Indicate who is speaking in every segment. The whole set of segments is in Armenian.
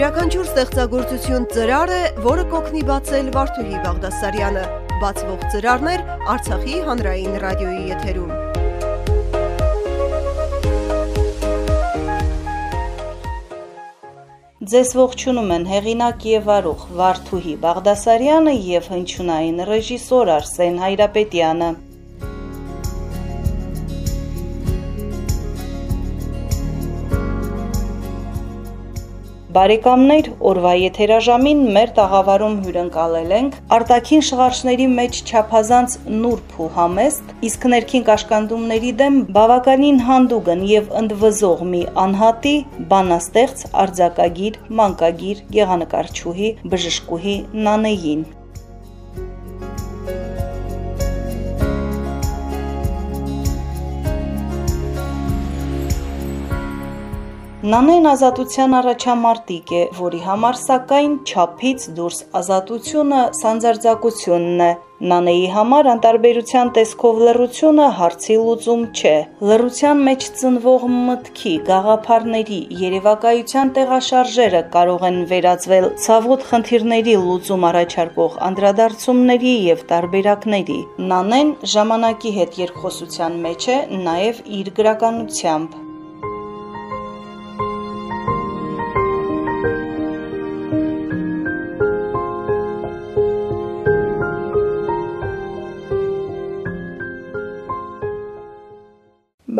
Speaker 1: Յուրաքանչյուր ստեղծագործություն ծրար է, որը կօգնի բացել Վարդուհի Բաղդասարյանը։ Բացվող ծրարներ Արցախի հանրային ռադիոյի եթերում։
Speaker 2: Ձեզ ողջունում են հեղինակ եւ արուխ Վարդուհի Բաղդասարյանը եւ հնչյունային ռեժիսոր Արսեն Հայրապետյանը։ Բարեկամներ, օրվա եթերաժամին մեր տաղավարում հյուրընկալել ենք արտաքին շղարշների մեջ չափազանց նուրբ ու համեստ, իսկ ներքին կաշկանդումների դեմ բավականին հանդուգն եւ ընդվզող մի անհատի բանաստեղծ, արձակագիր, մանկագիր, գեղանկարչուհի, բժշկուհի Նանեին։ Նանեն ազատության առաջամարտիկ է, որի համար սակայն չափից դուրս ազատությունը սանձարձակությունն է։ Նանեի համար անտարբերության տեսքով լռությունը հարցի լուծում չէ։ Լռության մեջ ծնվող մտքի, գաղափարների, երևակայության տեղաշարժերը կարող են վերածվել ցավոտ խնդիրների լուծում առաջարկող անդրադարձումների եւ տարբերակների։ Նանեն ժամանակի հետ երկխոսության մեջ է նաեւ իր գրականությամբ։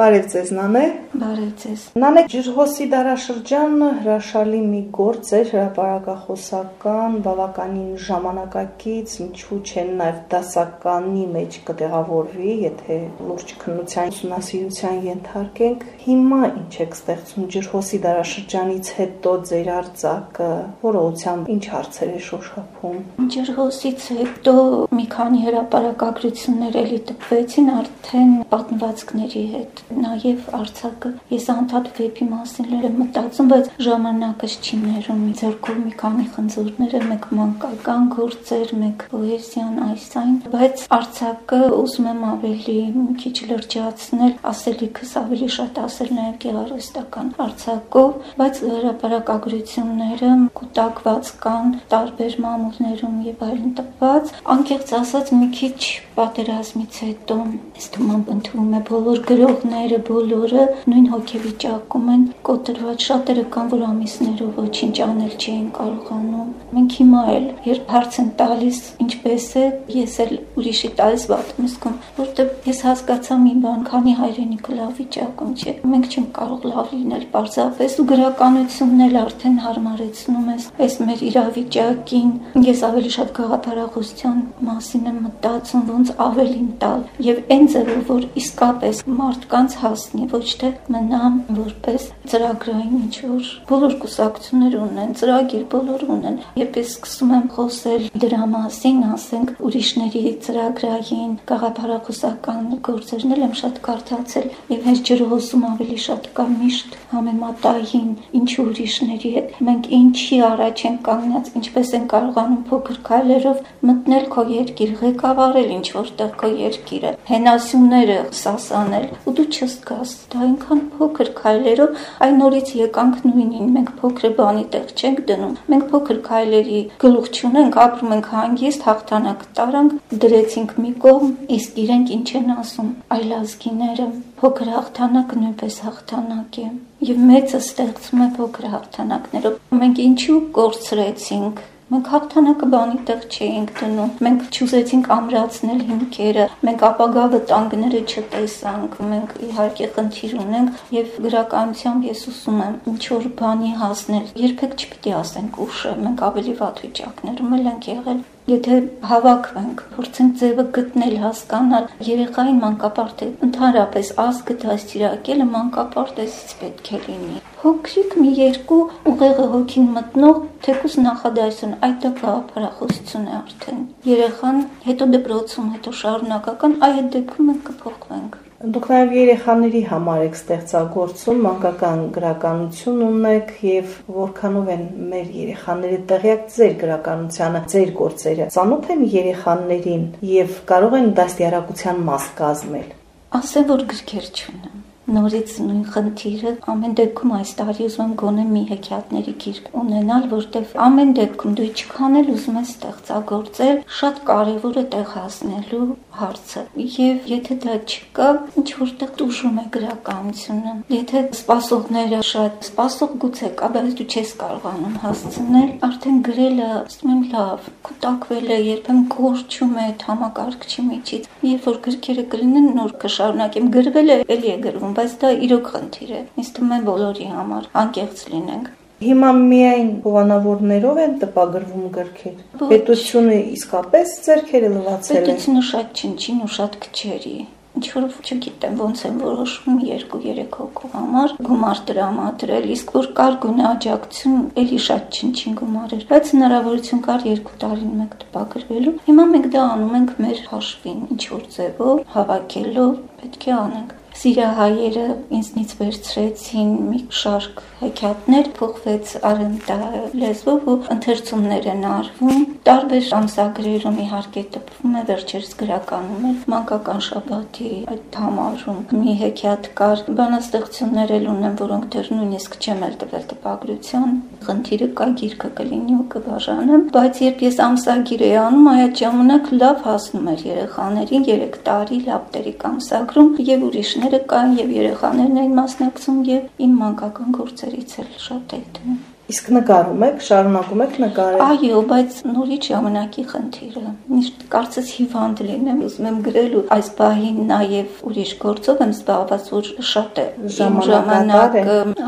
Speaker 2: Բարև ձեզ, Նանե։
Speaker 3: Բարև ձեզ։
Speaker 2: Նանե Ջրհոսի դարաշրջանը հրաշալի մի գործ էր հրապարակախոսական, բավականին ժամանակակից, ինչու՞ չեն նաև դասականի մեջ կտեղավորվի, եթե լուրջ քննության ուսումնասիրության ենթարկենք։ Հիմա ինչ եք ստեղծում Ջրհոսի դարաշրջանից հետո ձեր արձակը, որողությամբ ինչ հարցեր է շոշափում։
Speaker 3: Ջրհոսից հետո մի քանի հրապարակագրություններ էլի տպվեցին արդեն պատմվածքների հետ նաև Արցակը ես անդադ վեպի մասին եմ մտածում, բայց ժամանակս չի ներում։ Ձերքով մի քանի խնձորները, մեկ մանկական գործեր, մեկ պոեզիան, այս այն, բայց Արցակը ուզում եմ ավելի մի քիչ լրջացնել, ասելիքս ավելի շատ ասել նաև գեղարվեստական Արցակով, բայց հրապարակագրությունները կուտակված կան տարբեր մամուլներում եւ այլն տպված, անկեղծ ասած մի քիչ պատերազմից հետո ըստ թվում ընդունում է բոլոր գրողները բոլորը նույն հոգեվիճակում են կոտրված շատերը կան որ ամիսներով ոչինչ անել չէին կարողանում մենք հիմա էլ երբ հարց են տալիս ինչպես է ես էլ ուրիշի տալիս վատ եմ զգում որտեղ ես հասկացա մի բան քանի հայրենիքը լավ վիճակում չէ մենք չենք կարող լավ լինել պարզապես ու գրականությունն էլ արդեն հարմարեցնում ես այս մեր իրավիճակին ես ավելի շատ գաղափարախոսության մասին եմ մտածում ոնց ավելին տալ եւ այն ձևով որ իսկապես մարդկանց հասնի, ոչ թե մնա որպես ծրագրային ինչ-որ բոլոր կուսակցություններ ունեն, ծրագիր բոլոր ունեն։ Երբ ես սկսում եմ խոսել դրա մասին, ասենք ուրիշների ծրագրային գաղափարախոսական գործերն եմ շատ կարդացել եւ հենց ջրհոսում ավելի շատ կա միշտ համեմատային ինչ ուրիշների հետ։ Մենք ինչի առաջ են կանգնած, ինչպես են կարողանում փոքր քայլերով մտնել քո երկիր, ղեկավարել ինչ որտեղ քո երկիրը, հենասյունները սասանել, ու դու չզգաս։ Դա այնքան փոքր քայլերով այն նորից եկանք նույնին։ Մենք փոքր բանի տեղ չենք դնում։ Մենք փոքր քայլերի գլուխ չունենք, ապրում ենք հանգիստ, հաղթանակ տարանք, դրեցինք մի կողմ, իսկ իրենք ինչ են ասում այլազգիները։ Փոքր հաղթանակը նույնպես հաղթանակ է եւ մեծը ստեղծում է փոքր հաղթանակներով։ Մենք ինչու կորցրեցինք Մենք հաղթանակը բանի տեղ չէինք դնում։ Մենք չուզեցինք ամրացնել հիմքերը, մենք ապագա վտանգները չտեսանք։ Մենք իհարկե խնդիր ունենք եւ գրականությամբ ես ուսում եմ ինչ որ բանի հասնել։ Երբեք չպիտի ասենք ուշ է, մենք ավելի վատ վիճակներում ենք եղել Եթե հավաքվենք, փորձենք ձևը գտնել, հասկանալ երեխային մանկապարտեզ, ընդհանրապես ազգը դաստիարակելը մանկապարտեզից պետք է լինի։ Փոքրիկ մի երկու ուղեղը հոգին մտնող թեկուս նախադասություն, այդ դա գաղափարախոսություն է արդեն։ Երեխան հետո դպրոցում, հետո շարունակական, այ այդ դեպքում մենք կփոխվենք։
Speaker 2: Դուք նաև երեխաների համար եք ստեղծագործում, մանկական գրականություն ունեք եւ որքանով են մեր երեխաները տեղյակ ձեր գրականությանը, ձեր գործերը։ Ծանոթ են երեխաներին եւ կարող են դաստիարակության մաս կազմել։
Speaker 3: Ասեմ, որ գրքեր չունեմ նորից նույն խնդիրը ամեն դեպքում այս տարի ուզում եմ գոնե մի հեքիաթների գիրք ունենալ, որտեղ ամեն դեպքում դու ինչքան էլ ուզում ես ստեղծագործել, շատ կարևոր է տեղ հասնելու հարցը։ Եվ եթե դա չկա, ինչ որտեղ դժում է գրականությունը։ Եթե սպասողները շատ սպասող գուցե կա, բայց դու չես կարողանում հասցնել, արդեն գրելը, ասում եմ, լավ, կուտակվել է, երբեմն կորչում է համակարգչի միջից։ Երբ որ գրքերը գրնեն, նոր կշարունակեմ գրվել է, էլի է գրվում, բայց դա իրոք խնդիր է։ Ինձ թվում է բոլորի համար անկեղծ լինենք։
Speaker 2: Հիմա միայն հովանավորներով են տպագրվում գրքեր։ Պետությունը իսկապես ձեռքերը լվացել
Speaker 3: է։ Պետությունը շատ չնչին ու շատ քչերի ինչ որ չգիտեմ ոնց են որոշում 2-3 հոգու համար գումար տրամադրել, իսկ որ կար գունե աջակցություն, էլի շատ չնչին գումար էր, բայց հնարավորություն կար 2 տարին մեկ տպագրվելու։ Հիմա մենք դա անում ենք մեր հաշվին, ինչ որ ձևով հավաքելով պետք է անենք սիրահայերը ինձնից վերցրեցին մի շարք հեքիաթներ, փոխվեց արենտա լեզվով ու ընթերցումներ են արվում։ Տարբեր ամսագրերում իհարկե տպվում է վերջերս գրականում էլ մանկական շաբաթի այդ համարում մի հեքիաթ կար։ Բանաստեղծություններ էլ ունեմ, որոնք դեռ նույնիսկ չեմ էլ տվել տպագրության։ Խնդիրը կա գիրքը կլինի ու կբաժանեմ, բայց երբ ես ամսագիր էի անում, այդ ժամանակ լավ հասնում էր երեխաներին 3 տարի լապտերի ամսագրում եւ ուրիշներ ծնողները կային եւ երեխաներն էին մասնակցում եւ իմ մանկական գործերից էլ շատ էլ դնում։
Speaker 2: Իսկ նկարում եք, շարունակում եք նկարել։
Speaker 3: Այո, բայց նորից ժամանակի խնդիրը։ Միշտ կարծես հիվանդ լինեմ, ուզում եմ գրել ու այս բահին նաև ուրիշ գործով եմ զբաղված, որ շատ է ժամանակ,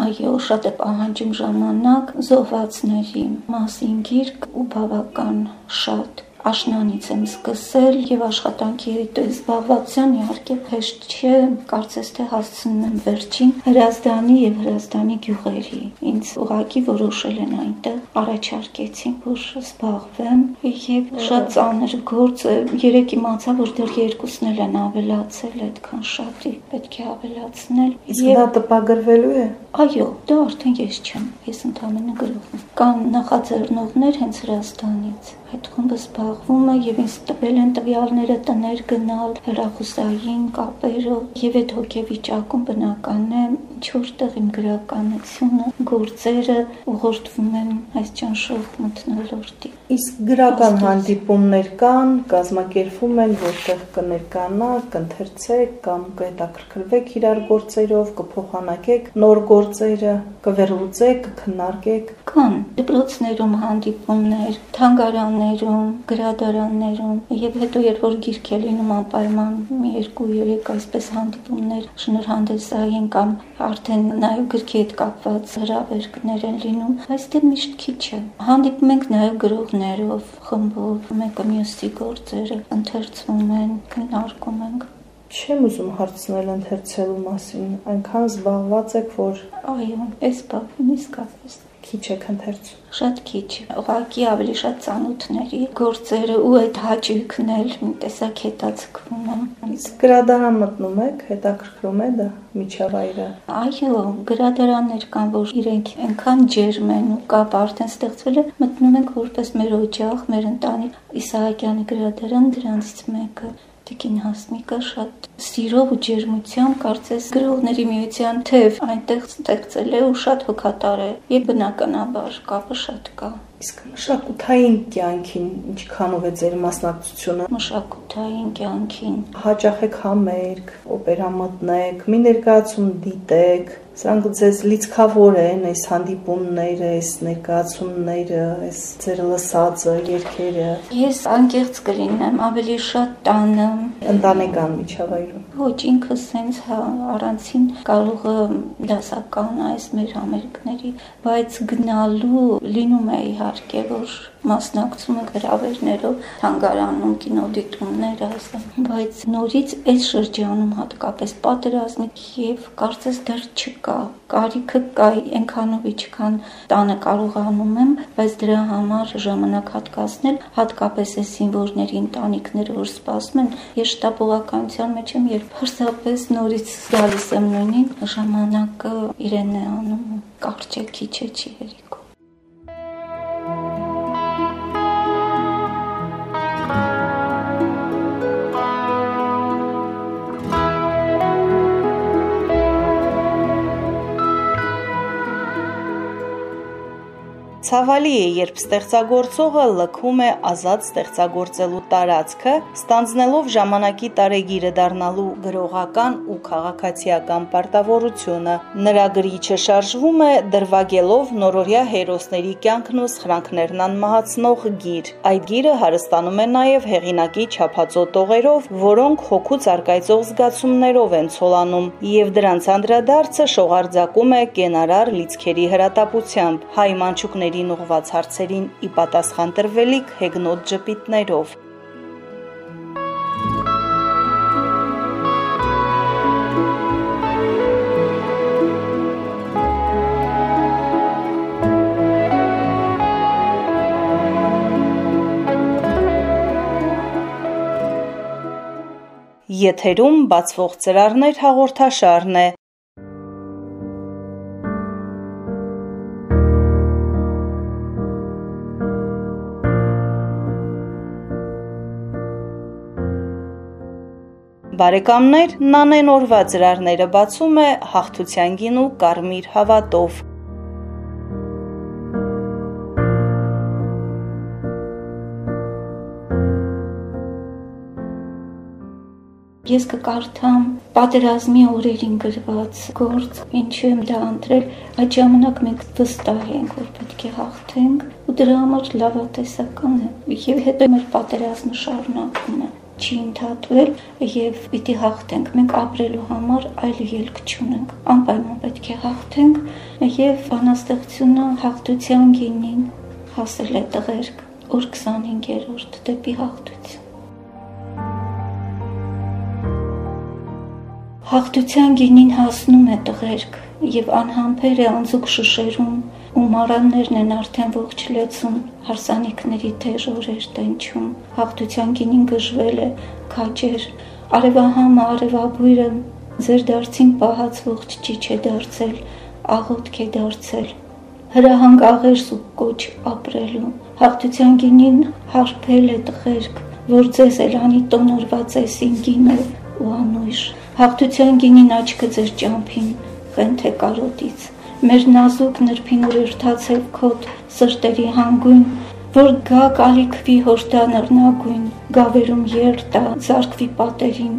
Speaker 3: այո, շատ է պահանջում ժամանակ զոհվածների մասին գիրք ու բավական շատ աշնանից եմ սկսել եւ աշխատանքի հետ զբաղվածության իհարկե հեշտ չէ, կարծես թե հասցնում եմ վերջին հրազդանի եւ հրազդանի գյուղերի։ Ինձ ուղակի որոշել են այնտեղ առաջարկեցին, որ զբաղվեմ եւ շատ ծանր գործ է։ Երեք իմացա, որ դեռ երկուսն էլ են ավելացել, այդքան շատի պետք է ավելացնել։
Speaker 2: Իսկ դա տպագրվելու է։
Speaker 3: Այո, դա արդեն ես չեմ։ Ես ընդհանրապես գրող եմ։ Կան նախաձեռնողներ հենց հրազդանից այդ խումբը զբաղվում է եւ ինձ տվել են տվյալները տներ գնալ հրախուսային կապերով եւ այդ հոգեվիճակում բնական է ինչ որտեղ իմ գրականությունը գործերը ուղղորդվում են այս ճանշող մթնոլորտի
Speaker 2: իսկ գրական հանդիպումներ կան կազմակերպվում են որտեղ կներկանա կընթերցեք կամ կհետաքրքրվեք իրար գործերով կփոխանակեք նոր գործերը կվերլուծեք կքննարկեք
Speaker 3: կան դպրոցներում հանդիպումներ թանգարան տաներում, գրադարաններում եւ հետո երբ որ գիրք է լինում անպայման մի երկու երեք այսպես հանդիպումներ շնորհանդեսային կամ արդեն նաեւ գրքի հետ կապված հրավերներ են լինում, այստեղ միշտ քիչ է։ Հանդիպում ենք նաեւ գրողներով, խմբով, մեկը մյուսի գործերը ընթերցում են, քննարկում ենք
Speaker 2: Չեմ ուզում հարցնել ընթերցելու մասին, այնքան զբաղված եք, որ
Speaker 3: այո, այս բավին իսկապես
Speaker 2: քիչ եք ընթերցում
Speaker 3: շատ քիչ, ուղղակի ավելի շատ ծանոթների գործերը ու այդ հաճույքն էլ մի տեսակ հետաձգվում է։
Speaker 2: Իսկ գրադարան մտնում եք, հետաքրքրում է դա միջավայրը։
Speaker 3: Այո, գրադարաններ կան, որ իրենք այնքան ջերմ են ու կապ արդեն ստեղծվել է, մտնում ենք որպես մեր օջախ, մեր ընտանիք Իսահակյանի գրադարան դրանից մեկը Տիկին Հասմիկը շատ սիրով ու ջերմությամբ կարծես գրողների միության թև այնտեղ ստեղծել է ու շատ հոգատար է եւ բնականաբար կապը շատ կա
Speaker 2: Իսկ մշակութային կյանքին ինչքանով է ձեր մասնակցությունը։
Speaker 3: Մշակութային կյանքին
Speaker 2: հաճախ եք համերգ, օպերա մտնեք, մի ներկայացում դիտեք, Սրանք ձեզ լիցքավոր են այս հանդիպումները, այս ներկայացումները, այս ձեր լսածը, երգերը։
Speaker 3: Ես անկեղծ կլինեմ, ավելի շատ տանը,
Speaker 2: ընտանեկան միջավայրում։
Speaker 3: Ոչ, ինքս sense հա առանցին կարող դասական այս մեր համերգների, բայց գնալու լինում է իհարկե, որ մասնակցում ենք հրավերներով, թանգարանում կինոդիտումներ ասեմ, բայց նորից այս շրջանում հատկապես պատերազմի եւ կարծես դեռ չկա, կարիքը կա այնքանով ինչքան տանը կարողանում եմ, բայց դրա համար ժամանակ հատկացնել, հատկապես այս զինվորների ընտանիքները, որ սպասում են, ես շտապողականության մեջ եմ, երբ հրսապես նորից գալիս եմ նույնին, ժամանակը իրեն է անում, կարճ է, քիչ է, չի հերիք
Speaker 2: Ցավալի է, երբ ստեղծագործողը լքում է ազատ ստեղծագործելու տարածքը, ստանձնելով ժամանակի տարեգիրը դառնալու գրողական ու քաղաքացիական պարտավորությունը։ Նրա գրիչը շարժվում է դրվագելով նորորյա հերոսների կյանքն ու սխրանքներն անմահացնող գիր։ Այդ գիրը հարստանում է նաև հեղինակի չափածո տողերով, որոնք հոգուց արկայծող զգացումներով են ցոլանում, եւ դրանց անդրադարձը շողարձակում է կենարար լիցքերի հրատապությամբ։ Հայ մանչուկներին ուղված հարցերին ի պատասխան տրվելիք հեգնոտ ճպիտներով։ Եթերում բացվող ծրարներ հաղորդաշարն է։ Բարեկամներ, Նանեն օրվա ծրարները բացում է հաղթության գինու կարմիր հավատով։
Speaker 3: Ես կկարդամ պատերազմի օրերին գրված գործ, ինչու եմ դա ընտրել, այդ ժամանակ մենք վստահ ենք, որ պետք է հաղթենք, ու դրա համար լավատեսական է, եւ հետո մեր պատերազմը շարունակվում է չի ընդհատվել եւ պիտի հաղթենք։ Մենք ապրելու համար այլ ելք չունենք։ Անպայման պետք է հաղթենք եւ բանաստեղծությունը հաղթության գինին հասել է տղերք, որ 25-րդ դեպի հաղթություն Հաղթության գինին հասնում է տղերք եւ անհամբեր է անձուկ շշերում ու մարաններն են արդեն ողջ լեցում հարսանիքների թեժ օրեր տենչում հաղթության գինին գժվել է քաջեր արևահամը արևաբույրը ձեր դարձին պահած ողջ ճիչ է դարձել աղոթք է դարձել հրահանգ աղերս ու կոչ ապրելու հաղթության գինին հարփել է տղերք որ ձեզ էլանի տոնորված է սինգինը ու անույշ Հաղթության գինին աչքը ձեր ճամփին, խենթ է կարոտից։ Մեր նազուկ նրբին ուրերթացել քոտ սրտերի հանգույն, որ գա կալիքվի հորդա նռնագույն, գավերում երտա, զարկվի պատերին,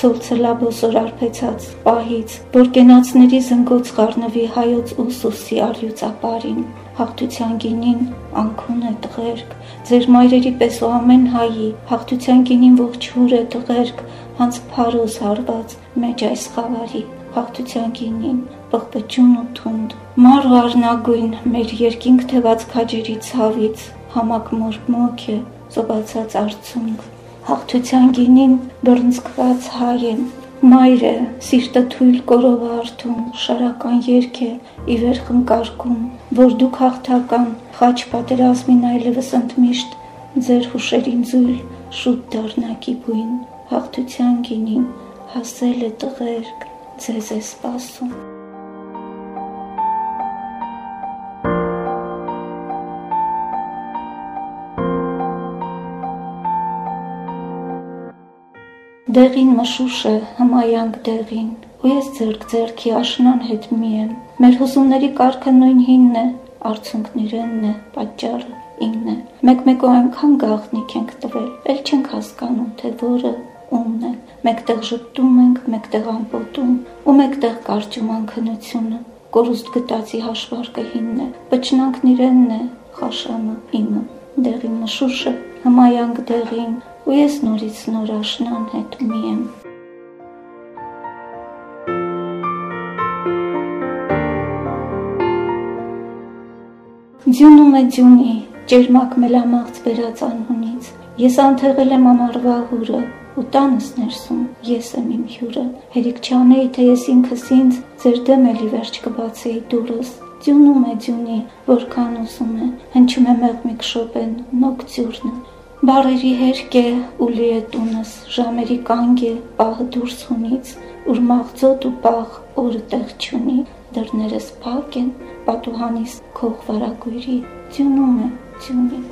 Speaker 3: ցոլցլա բոսոր արփեցած պահից, որ կենացների զնգոց խառնվի հայոց ուսուսի արյուծապարին, հաղթության գինին անքուն է տղերք, ձեր մայրերի պես ու ամեն հայի, հաղթության գինին ողջ հուր է տղերք, հանց փարոս հարված մեջ այս խավարի հաղթության գինին պղպջուն ու թունդ մար ու արնագույն մեր երկինք թևած քաջերի ցավից համակ մորմոք է զոբացած արցունք հաղթության գինին բռնցքված հայ եմ մայրը սիրտը թույլ կորով արթուն շարական երկ է ի վեր խնկարկում որ դուք հաղթական խաչ պատերազմին այլևս ընդմիշտ ձեր հուշերին զույլ շուտ դառնակի բույն հաղթության գինին հասել է տղերք, ձեզ է սպասում։ Դեղին մշուշը հմայանք դեղին, ու ես ձերք ձերքի աշնան հետ մի եմ։ Մեր հուսումների կարգը նույն հինն է, արցունքներն է, պատճառը ինն է։ Մեկ-մեկու այնքան գաղտնիք ենք տվել, ել չենք հասկանում, թե որը ումն է։ Մեկտեղ ժպտում ենք, մեկտեղ ամպոտում, ու մեկտեղ կարճում անքնությունը։ Կորուստ գտածի հաշվարկը հինն է, բճնանքն իրենն է, խաշամը իմը։ Դեղի մշուշը հմայանք դեղին, ու ես նորից նոր աշնան հետ մի եմ։ Ձյունում է ձյունի, ջերմակ մելամաղց վերած անհունից։ Ես անթեղել եմ ամառվա հուրը, ու տանս ներսում ես եմ իմ հյուրը հերիք չանեի թե ես ինքս ինձ ձեր դեմ էլի վերջ կբացեի դուրս ձյունում է ձյունի որքան ուզում է հնչում է մեղմիկ շոպեն նոկտյուրնը բարերի հերկ է ու լի է տունս ժամերի կանգ է պահը դուրս հունից ուր մաղձոտ ու պաղ օրը տեղ չունի դռներս փակ են պատուհանիս քող վարագույրի ձյունում է ձյունի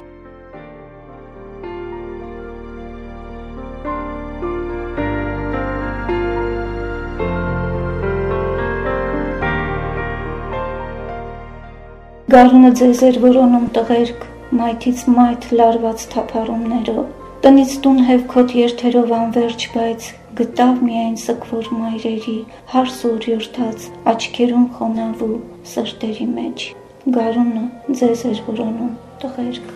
Speaker 3: Գարունը ձեզ էր որոնում տղերք, մայթից մայթ լարված թափառումներով։ Տնից տուն հևքոտ երթերով անverջ, բայց գտավ միայն սկվոր մայրերի հարս ուրյուրթած աչքերում խոնավ ու սրտերի մեջ։ Գարունը ձեզ էր որոնում տղերք։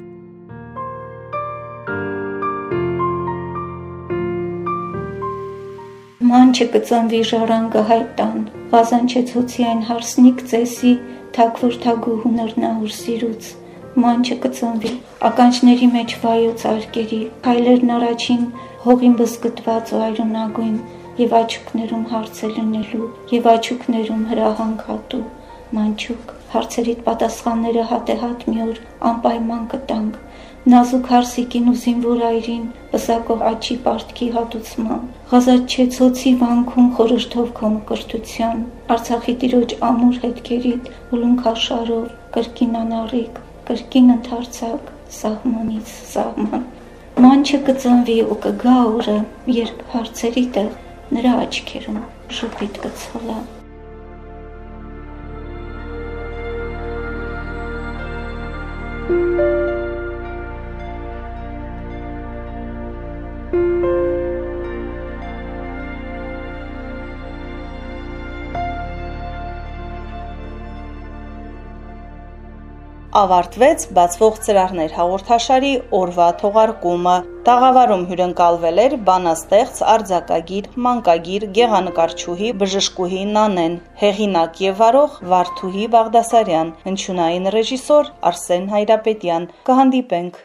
Speaker 3: Ման չկծնվի ժառանգը հայտան, Ղազանչեցոցի այն հարսնիկ ծեսի, թակվրթագու հունրնահուր սիրուց, ման չկծնվի, ականջների մեջ վայոց արկերի, քայլերն առաջին հողին բզկտված ու այրունագույն, եւ աչուկներում հարցը լինելու, եւ աչուկներում հրահանգ հատու, մանչուկ, հարցերիդ պատասխանները հատեհատ մի օր անպայման կտանք, նազուկ հարսիկին ու զինվոր այրին, պսակող աչի պարտքի հատուցման, ղազատ չէ ցոցի վանքում խորշթով քո մկրտության, Արցախի տիրոջ ամուր հետքերիդ ուլունքաշարով, կրկին անառիկ, կրկին ընթարցակ, սահմանից սահման։ Ման չկծնվի ու կգա օրը, երբ հարցերի տեղ նրա աչքերում շփիտ կցվելա։
Speaker 2: ավարտվեց բացվող ծրարներ հաղորդաշարի օրվա թողարկումը։ Տաղավարում հյուրընկալվել էր բանաստեղծ, արձակագիր, մանկագիր, գեղանկարչուհի, բժշկուհի Նանեն, հեղինակ եւ վարող Վարդուհի Բաղդասարյան, հնչյունային ռեժիսոր Արսեն Հայրապետյան։ Կհանդիպենք